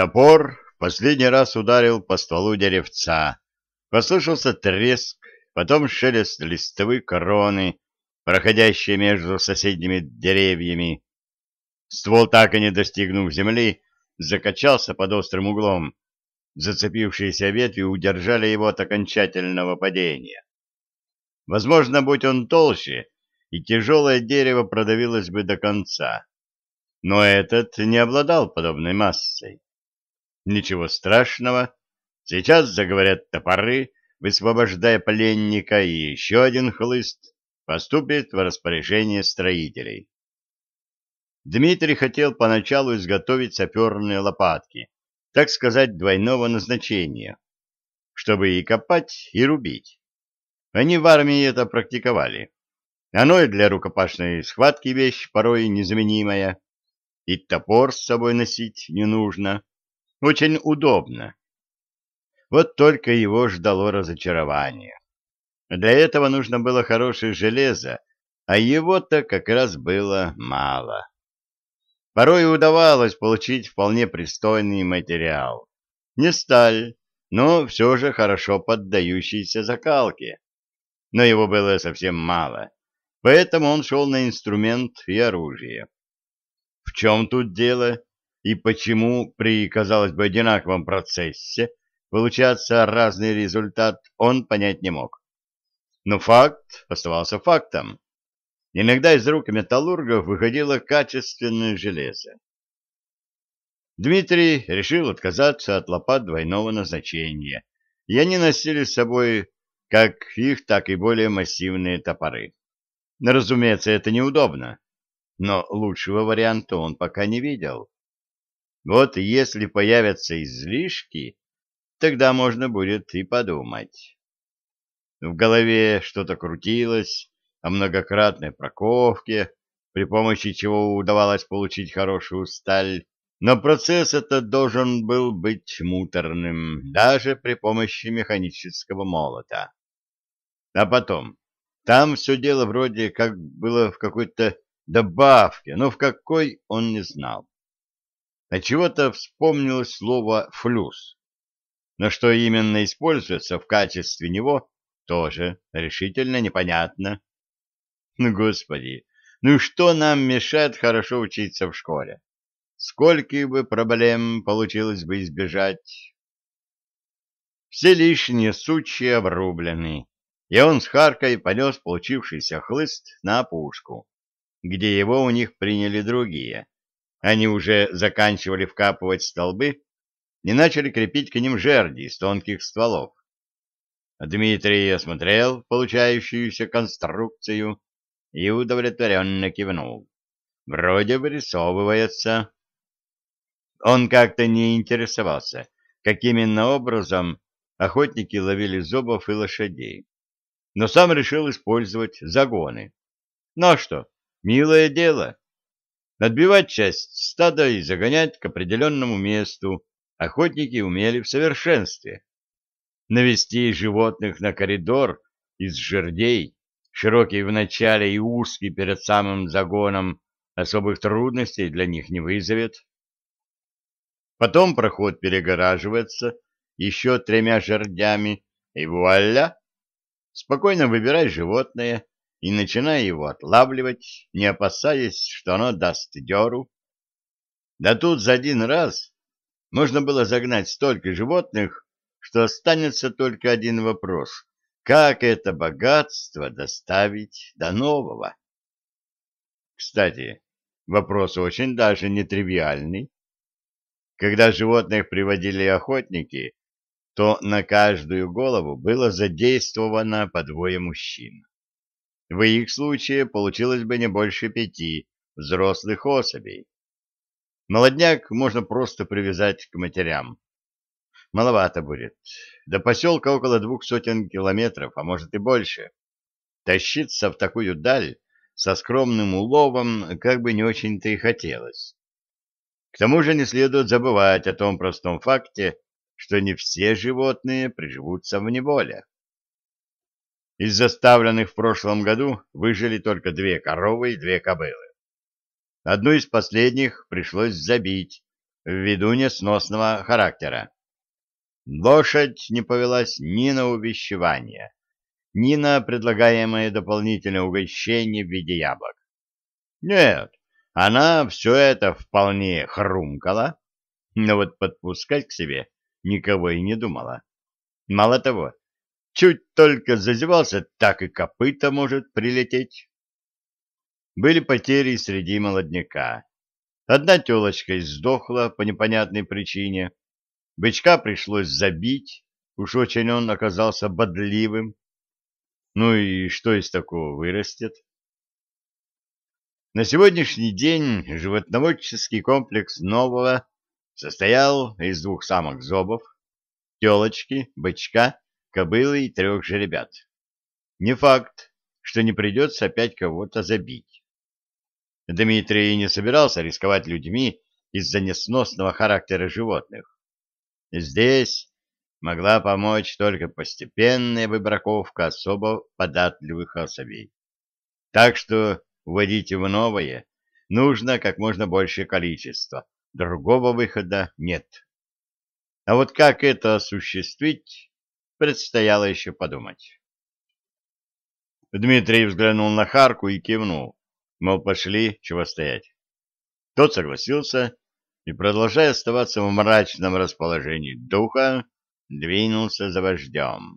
Топор последний раз ударил по стволу деревца. Послышался треск, потом шелест листовой кроны, проходящие между соседними деревьями. Ствол, так и не достигнув земли, закачался под острым углом. Зацепившиеся ветви удержали его от окончательного падения. Возможно, будь он толще, и тяжелое дерево продавилось бы до конца. Но этот не обладал подобной массой. Ничего страшного, сейчас заговорят топоры, высвобождая пленника, и еще один хлыст поступит в распоряжение строителей. Дмитрий хотел поначалу изготовить саперные лопатки, так сказать, двойного назначения, чтобы и копать, и рубить. Они в армии это практиковали. Оно и для рукопашной схватки вещь порой незаменимая, и топор с собой носить не нужно. Очень удобно. Вот только его ждало разочарование. Для этого нужно было хорошее железо, а его-то как раз было мало. Порой удавалось получить вполне пристойный материал. Не сталь, но все же хорошо поддающийся закалке. Но его было совсем мало, поэтому он шел на инструмент и оружие. В чем тут дело и почему при, казалось бы, одинаковом процессе получается разный результат, он понять не мог. Но факт оставался фактом. Иногда из рук металлургов выходило качественное железо. Дмитрий решил отказаться от лопат двойного назначения, и они носили с собой как их, так и более массивные топоры. Разумеется, это неудобно, но лучшего варианта он пока не видел. Вот если появятся излишки, тогда можно будет и подумать. В голове что-то крутилось, о многократной проковке, при помощи чего удавалось получить хорошую сталь, но процесс этот должен был быть муторным, даже при помощи механического молота. А потом, там все дело вроде как было в какой-то добавке, но в какой он не знал. А чего-то вспомнилось слово «флюс», но что именно используется в качестве него, тоже решительно непонятно. Ну, господи, ну что нам мешает хорошо учиться в школе? Сколько бы проблем получилось бы избежать? Все лишние сучья обрублены, и он с Харкой понес получившийся хлыст на опушку, где его у них приняли другие. Они уже заканчивали вкапывать столбы и начали крепить к ним жерди из тонких стволов. Дмитрий осмотрел получающуюся конструкцию и удовлетворенно кивнул. Вроде вырисовывается. Он как-то не интересовался, каким именно образом охотники ловили зубов и лошадей, но сам решил использовать загоны. Ну а что, милое дело. Отбивать часть стада и загонять к определенному месту охотники умели в совершенстве. Навести животных на коридор из жердей широкий в начале и узкий перед самым загоном, особых трудностей для них не вызовет. Потом проход перегораживается еще тремя жердями, и вуаля! Спокойно выбирай животное и начинай его отлавливать, не опасаясь, что оно даст деру. Да тут за один раз можно было загнать столько животных, что останется только один вопрос как это богатство доставить до нового? Кстати, вопрос очень даже нетривиальный. Когда животных приводили охотники, то на каждую голову было задействовано по двое мужчин. В их случае получилось бы не больше пяти взрослых особей. Молодняк можно просто привязать к матерям. Маловато будет. До поселка около двух сотен километров, а может и больше. Тащиться в такую даль со скромным уловом как бы не очень-то и хотелось. К тому же не следует забывать о том простом факте, что не все животные приживутся в неволе. Из заставленных в прошлом году выжили только две коровы и две кобылы. Одну из последних пришлось забить, ввиду несносного характера. Лошадь не повелась ни на увещевание, ни на предлагаемое дополнительное угощение в виде яблок. Нет, она все это вполне хрумкала, но вот подпускать к себе никого и не думала. Мало того, чуть только зазевался, так и копыта может прилететь. Были потери среди молодняка. Одна телочка издохла по непонятной причине. Бычка пришлось забить, уж очень он оказался бодливым. Ну и что из такого вырастет? На сегодняшний день животноводческий комплекс нового состоял из двух самок зобов, телочки, бычка, кобылы и трех жеребят. Не факт, что не придется опять кого-то забить. Дмитрий не собирался рисковать людьми из-за несносного характера животных. Здесь могла помочь только постепенная выбраковка особо податливых особей. Так что вводить в новое нужно как можно большее количество, другого выхода нет. А вот как это осуществить, предстояло еще подумать. Дмитрий взглянул на Харку и кивнул, мол, пошли, чего стоять. Тот согласился и, продолжая оставаться в мрачном расположении духа, двинулся за вождем.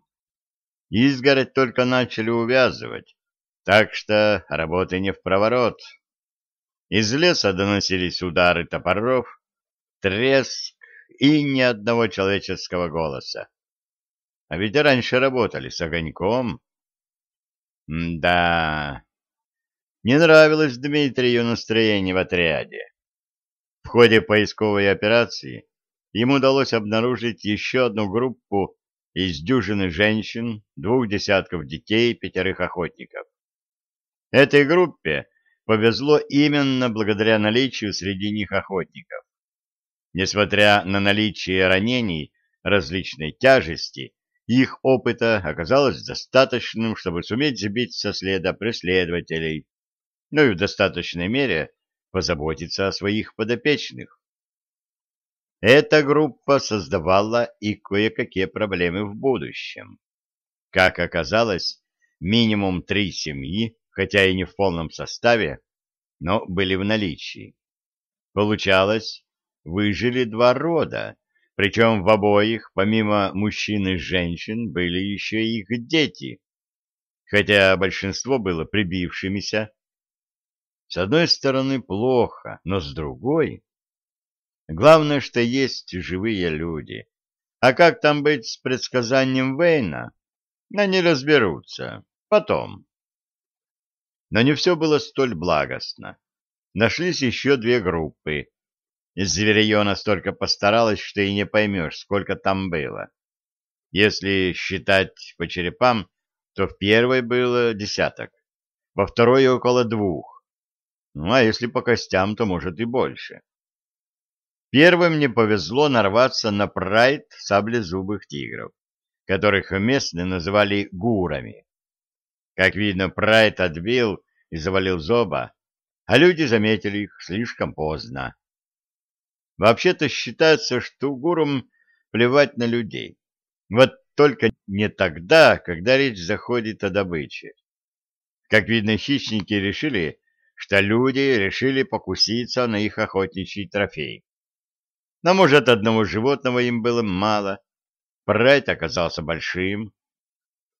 Изгородь только начали увязывать, так что работы не в проворот. Из леса доносились удары топоров, треск и ни одного человеческого голоса. А ведь раньше работали с огоньком. Да, не нравилось Дмитрию настроение в отряде. В ходе поисковой операции им удалось обнаружить еще одну группу из дюжины женщин, двух десятков детей, пятерых охотников. Этой группе повезло именно благодаря наличию среди них охотников. Несмотря на наличие ранений различной тяжести, их опыта оказалось достаточным, чтобы суметь сбить со следа преследователей, ну и в достаточной мере позаботиться о своих подопечных. Эта группа создавала и кое-какие проблемы в будущем. Как оказалось, минимум три семьи, хотя и не в полном составе, но были в наличии. Получалось, выжили два рода, причем в обоих, помимо мужчин и женщин, были еще и их дети, хотя большинство было прибившимися. С одной стороны, плохо, но с другой... Главное, что есть живые люди. А как там быть с предсказанием Вейна? Они разберутся. Потом. Но не все было столь благостно. Нашлись еще две группы, Зверье настолько постаралось, что и не поймешь, сколько там было. Если считать по черепам, то в первой было десяток, во второй около двух. Ну, а если по костям, то может и больше. Первым мне повезло нарваться на прайд саблезубых тигров, которых местные называли гурами. Как видно, прайд отбил и завалил зоба, а люди заметили их слишком поздно. Вообще-то считается, что гурам плевать на людей. Вот только не тогда, когда речь заходит о добыче. Как видно, хищники решили, что люди решили покуситься на их охотничий трофей. Но, может, одного животного им было мало. Прайд оказался большим.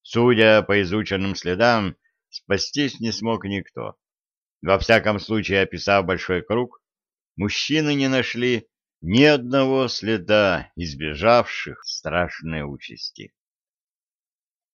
Судя по изученным следам, спастись не смог никто. Во всяком случае, описав большой круг, мужчины не нашли ни одного следа избежавших страшной участи.